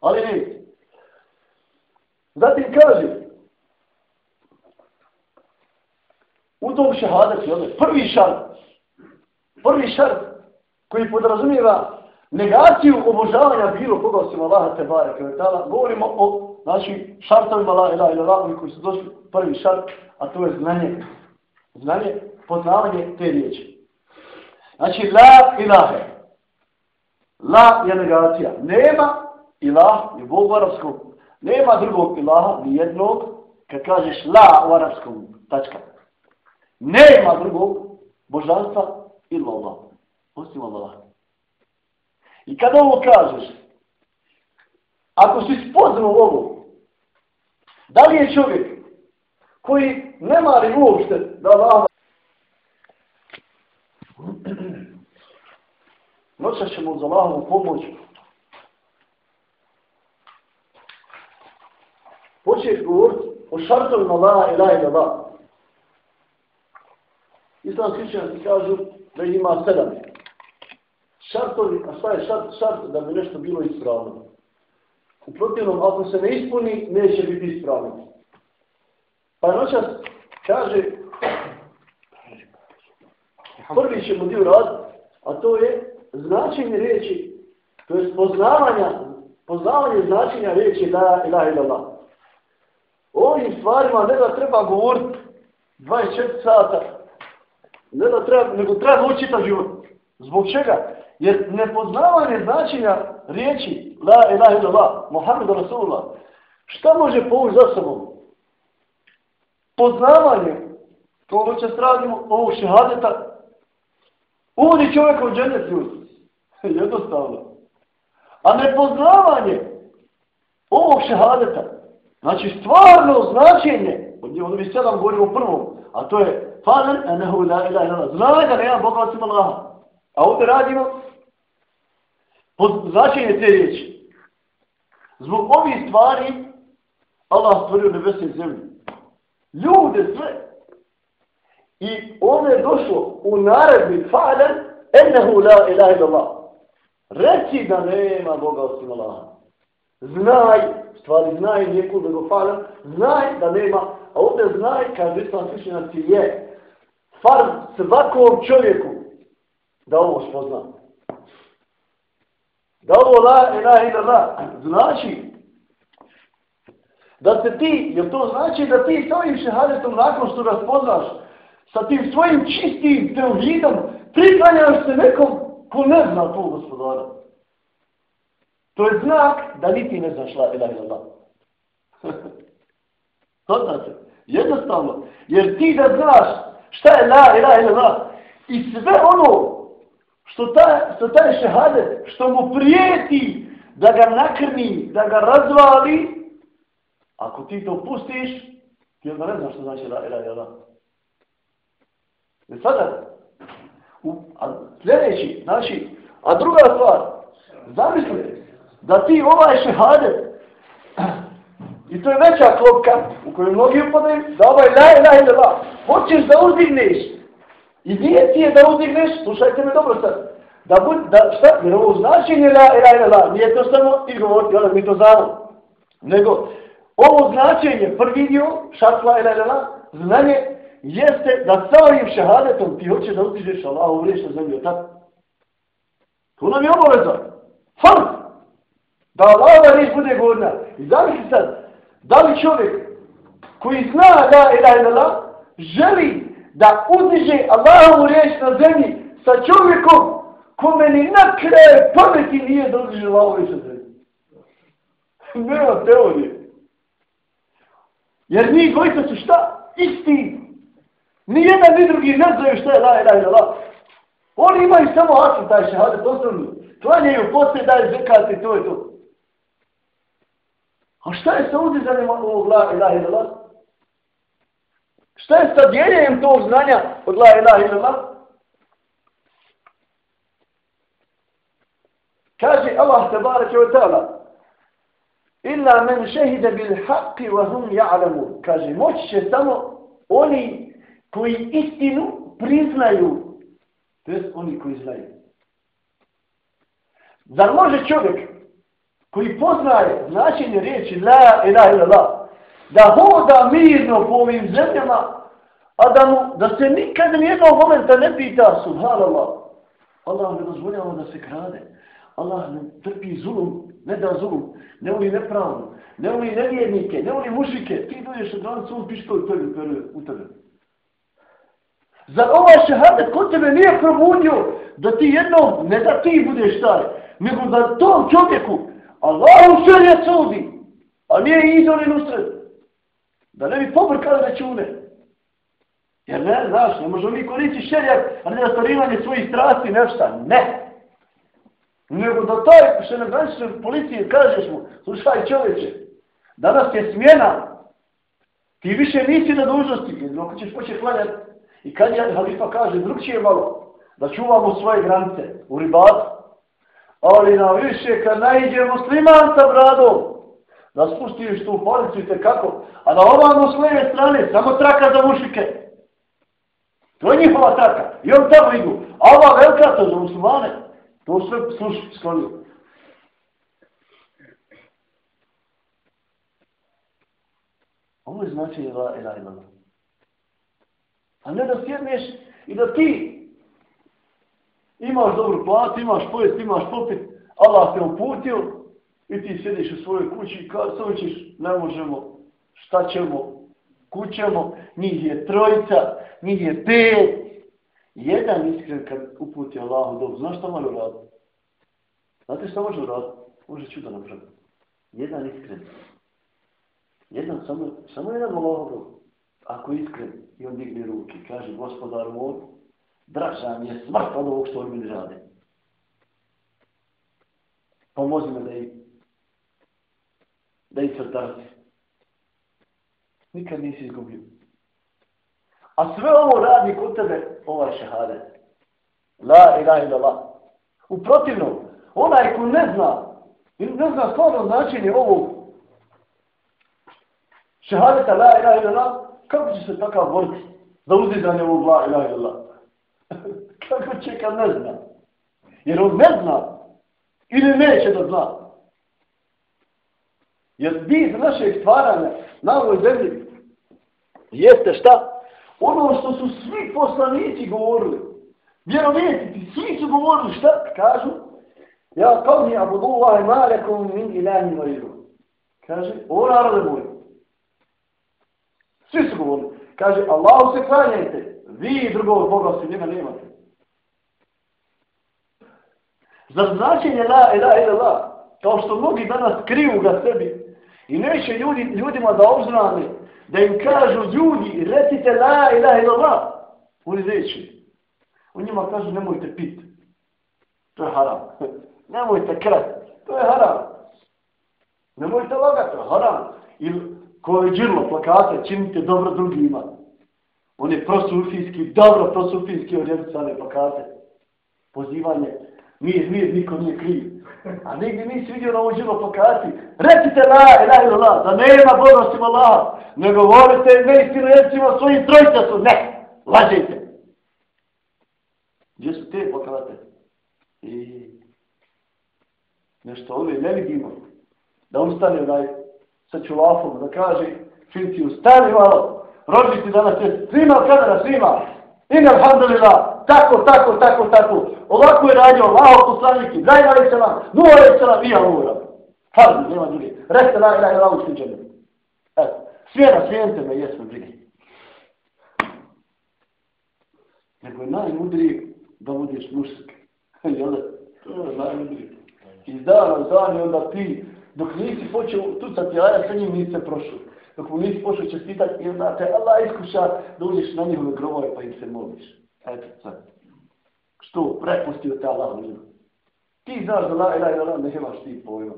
Ali ne. Zatim kaže, u tom šehadetu, prvi šart, prvi šart koji podrazumijeva negaciju obožavanja bilo koga osim Allaha te bare kvetala, govorimo o znači, šartovima la ila ila la, koji su došli prvi šart, a to je znanje. Znanje, poznavanje te riječi. Znači, la ilahe. La je negacija. Nema ilah, je Bog u arabskom. Nema drugog ilaha, ni jednog, kad kažeš la u arabskom, tačka. Nema drugog božanstva illa Allah. Osim Allah. I kada ovo kažeš, ako si spoznao ovo, da li je čovjek koji ne mari uopšte da Allah Noća ćemo za Allahovu pomoć početi govoriti o šartovima la i la i la. Islam krišćanci kažu da ima sedam. Šartovi, a šta je šart? Šart da bi nešto bilo ispravno. U protivnom, ako se ne ispuni, neće biti ispravno. Pa noćas kaže, prvi ćemo dio rad, a to je značenje riječi, to je poznavanja, poznavanje značenja riječi la ilaha illallah. Ovim stvarima ne da treba govoriti 24 sata, ne da treba, nego treba učiti život. Zbog čega? Jer nepoznavanje značenja riječi La ilaha illallah, Muhammed Rasulullah, šta može povući za sobom? Poznavanje, to noće stradimo ovo šehadeta, uvodi čovjeka u džennet ljudi. Jednostavno. A nepoznavanje ovog šehadeta, znači stvarno značenje, od ono mi sedam govorio u prvom, a to je Fadar, enehu la ilaha illallah. Znaj da nema Boga osim Allaha. A ovdje radimo značenje te riječi. Zbog ovih stvari Allah stvorio nebese i zemlju. Ljude sve. I ovdje je došlo u naredbi Fadar, Ennehu la ilaha illallah. Reci da nema Boga osim Allaha. Znaj, stvari znaj, nijeku nego falam, znaj da nema, a ovdje znaj, kaže islam ti znači je far svakom čovjeku da ovo spozna. Da ovo la ilaha illallah znači da se ti, jer to znači da ti sa ovim šehadetom nakon što raspoznaš, sa tim svojim čistim teohidom, priklanjaš se nekom ko ne zna to gospodara. To je znak da niti ne znaš la ilaha illallah. to znači, jednostavno, jer ti da znaš šta je la ilaha illallah i sve ono što ta, što taj šehadet, što mu prijeti da ga nakrni, da ga razvali, Ako ti to pustiš, ti onda ne znaš što znači la ilaha illallah. I sada, u, a sljedeći, znači, a druga stvar, zamisli da ti ovaj šehadet, i to je veća klopka u kojoj mnogi upadaju, da ovaj la ilaha illallah, hoćeš da uzdigneš, i nije ti je da uzdigneš, slušajte me dobro sad, da bud, da šta, jer ovo značenje la ila ila la, nije to samo izgovoriti, onda mi to znamo, nego, Ovo značenje, prvi dio, šatla ila la, znanje, jeste da sa ovim šehadetom ti hoće da uzdižeš Allah u vriješ na zemlju, tako? To nam je obaveza. Fard! Da Allah da riječ bude godna. I zamisli sad, da li čovjek koji zna la ila ila la, želi da utiže Allahovu riječ na zemlji sa čovjekom kome ni na kraju pameti nije da utiže Allahovu riječ na zemlji. Nema teorije. Jer mi dvojica su šta? Isti. Ni jedan ni drugi ne znaju šta je la ilaha illallah. Oni imaju samo asim taj šehadet osnovni. Klanjaju poslije daje zekat i to je to. A šta je sa uzizanjem ovog la ilaha illallah? Šta je sa dijeljenjem tog znanja od la ilaha illallah? Kaže Allah tabaraka wa ta'ala Illa men šehide bil haqqi wa hum ja'lamu. Kaže, moći će samo oni koji istinu priznaju. To je oni koji znaju. Zar može čovjek koji poznaje značenje riječi la ilaha illallah da hoda mirno po ovim zemljama a da, mu, da se nikad nijednog momenta ne pita subhanallah Allah ne dozvoljava da se krade Allah ne trpi zulum ne da zulum, ne voli nepravdu, ne voli nevjernike, ne voli mušike, ti dođeš od granicu, on pištol tebi u tebe. Zar ovaj šehadet kod tebe nije probudio da ti jednom, ne da ti budeš taj, nego da tom čovjeku Allah u šelje sudi, a nije izolin usred. Da ne bi pobrkali račune. Jer ne, znaš, ne možemo mi koristiti šeljak, a ne da starivanje svojih strasti, nešta. Ne. Nego da taj što ne granične policije kažeš mu, slušaj čovječe, danas je smjena, ti više nisi na dužnosti, jer dok ćeš početi klanjati, i kad je halifa kaže, drugčije malo, da čuvamo svoje granice u ribatu, ali na više kad najde musliman sa bradom, da tu policu i kako, a na ovamo s leve strane, samo traka za mušike. To je njihova traka. I on tamo idu. A ova velika to za muslimane. To sve sluši, sklonio. Ovo je značenje la ila ila. A ne da sjedneš i da ti imaš dobru platu, imaš pojest, imaš popit, Allah te uputio i ti sjediš u svojoj kući i kao što ćeš, ne možemo, šta ćemo, kućemo, njih je trojica, njih je pet, Jedan iskren kad uputi Allahu dobu, znaš šta može uraditi? Znate što može uraditi? Može čudo napraviti. Jedan iskren. Jedan, samo, samo jedan Allahov dobu. Ako je iskren i on digne ruke, kaže gospodar moj, draža mi je smrt od ovog što oni mi rade. Pomozi me da ih da ih srdarci. Nikad nisi izgubio. A sve ovo radi kod tebe ovaj šehadet. La ilaha illallah. U protivnom, onaj ko ne zna, ne zna stvarno značenje ovog šehadeta la ilaha illallah, kako će se takav boriti za uzizanje ovog la ilaha illallah? Kako će kad ne zna? Jer on ne zna. Ili neće da zna. Jer bit našeg stvaranja na ovoj zemlji jeste šta? Ono što su svi poslanici govorili. Vjerovjetiti, svi su govorili šta? Kažu, ja kao mi abudullahi malekom min ilahi mariru. Kaže, o narode moj. Svi su govorili. Kaže, Allahu se klanjajte. Vi drugog Boga se njega nemate. Za značenje la ilaha ila la, kao što mnogi danas kriju ga sebi i neće ljudi, ljudima da obznane, da im kažu ljudi, recite la ilaha illallah. oni neće. U njima kažu nemojte pit. To je haram. nemojte krat. To je haram. Nemojte lagati. To je haram. Ili ko je džirlo plakate, činite dobro drugima. On je prosufijski, dobro prosufijski orijentisane plakate. Pozivanje. Nije, nije, niko nije kriv. A nigdje nisi vidio na ovom džirlo plakati. Recite la, la, la, la, da nema Boga osim Allah. Ne govorite neistinu jezicima svojim trojica su. Ne, lažite. Gdje su te plakate? I e, nešto ovdje ne vidimo. Da ustane onaj sa čulafom, da kaže Finciju, stani malo, rođi ti danas je svima kamera, svima. Ina alhamdulillah, tako, tako, tako, tako. Ovako je radio Allah poslanik, Ibrahim alaih sallam, Nuh alaih sallam i Alura. Farzi, nema druge. Reste la ilaha ila usliđene. Eto, svijena, svijente me, jesmo drugi. Nego je najmudriji da budeš mušik. Jel da? To je najmudriji. Iz dana dan dan onda ti, dok nisi počeo tucati aja, sa njim nisi se prošao. Dok mu nisi počeo čestitati, i onda te Allah iskuša da uđeš na njihove grobove pa im se moliš. Eto, sad. Što? Prepustio te Allah njima. Ti znaš da la ilaha ila la, ne ti pojma.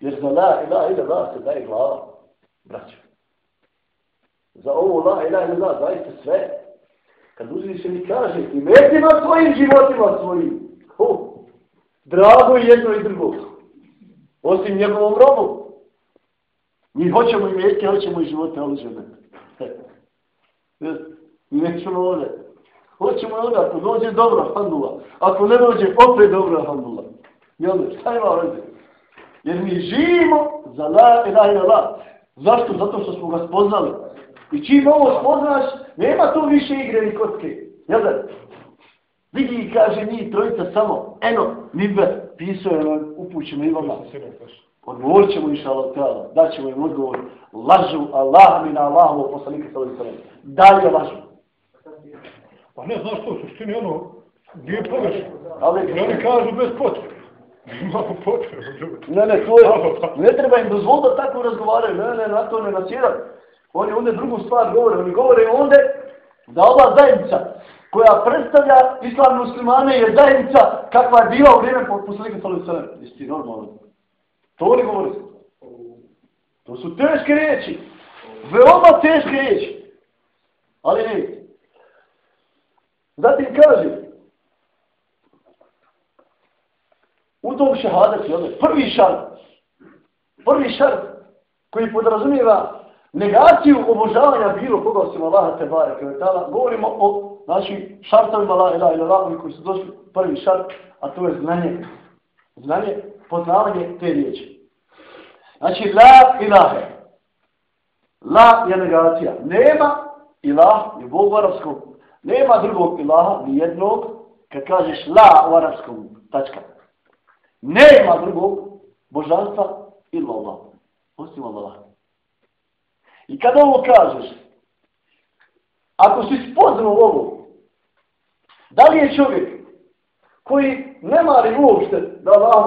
Jer za la ilaha ila la se daje glava, braćo. Za ovo la ilaha ila la sve. Kad uzviš se mi kaže, i metima svojim životima svojim. Ho, Drago jedno i drugo. Osim njegovom robu. Mi hoćemo i mjeti, hoćemo i živote ali žene. nećemo ovdje. Hoćemo ovdje, ako dođe dobro, alhamdulillah. Ako ne dođe, opet dobro, alhamdulillah. Jel, šta ima ovdje? Jer mi živimo za la ilaha ila la. Zašto? Zato što smo ga spoznali. I čim ovo spoznaš, nema tu više igre ni kocke. Jel da? Vidi i kaže njih trojica samo, eno, Niber, pisao je nam upućeno i vama. Odgovorit ćemo inša Allah daćemo im odgovor, lažu Allah mi na Allahu poslanika sa ovim. Dalje lažu. Pa ne znaš što, suštini ono, gdje je pogrešno. Ali oni kažu bez potrebe. Imamo potrebe. Ne, ne, to je, ne treba im dozvoliti da tako razgovaraju, ne, ne, na to ne nasjerati. Oni onda drugu stvar govore, oni govore onda da ova zajednica koja predstavlja islam muslimane je zajednica kakva je bila u vrijeme poslanika sallahu sallam. Jesi ti normalno? To li govori? To su teške riječi. Veoma teške riječi. Ali ne. Zatim kaže, u tom šehadetu, prvi šart, prvi šart koji podrazumijeva negaciju obožavanja bilo koga osim Allaha te bare kvetala, govorimo o znači, šartovima la ila ila la, koji su došli prvi šart, a to je znanje. Znanje, poznavanje te riječi. Znači, la ilahe. La je negacija. Nema ilah, je Bog u arabskom. Nema drugog ilaha, ni jednog, kad kažeš la u arabskom, tačka. Nema drugog božanstva ila Allah. Osim Allah. I kada ovo kažeš, ako si spoznao ovo, da li je čovjek koji ne mari uopšte da Allah